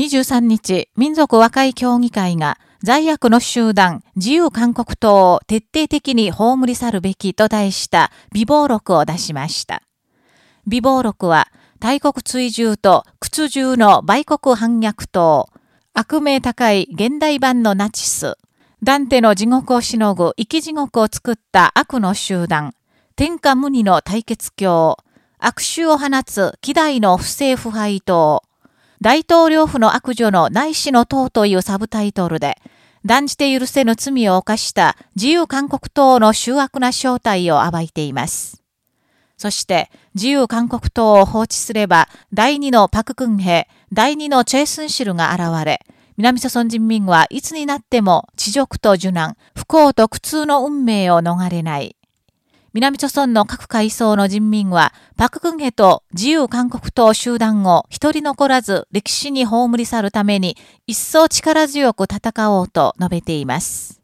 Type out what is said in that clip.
23日、民族和解協議会が罪悪の集団自由韓国党を徹底的に葬り去るべきと題した美貌録を出しました。美貌録は大国追従と屈従の売国反逆党、悪名高い現代版のナチス、ダンテの地獄をしのぐ生き地獄を作った悪の集団、天下無二の対決教、悪臭を放つ希代の不正腐敗党、大統領府の悪女の内視の党というサブタイトルで、断じて許せぬ罪を犯した自由韓国党の醜悪な正体を暴いています。そして、自由韓国党を放置すれば、第二のパククンヘ、第二のチェイスンシルが現れ、南朝鮮人民はいつになっても地辱と受難、不幸と苦痛の運命を逃れない。南朝村の各階層の人民は、パククンヘと自由韓国党集団を一人残らず歴史に葬り去るために、一層力強く戦おうと述べています。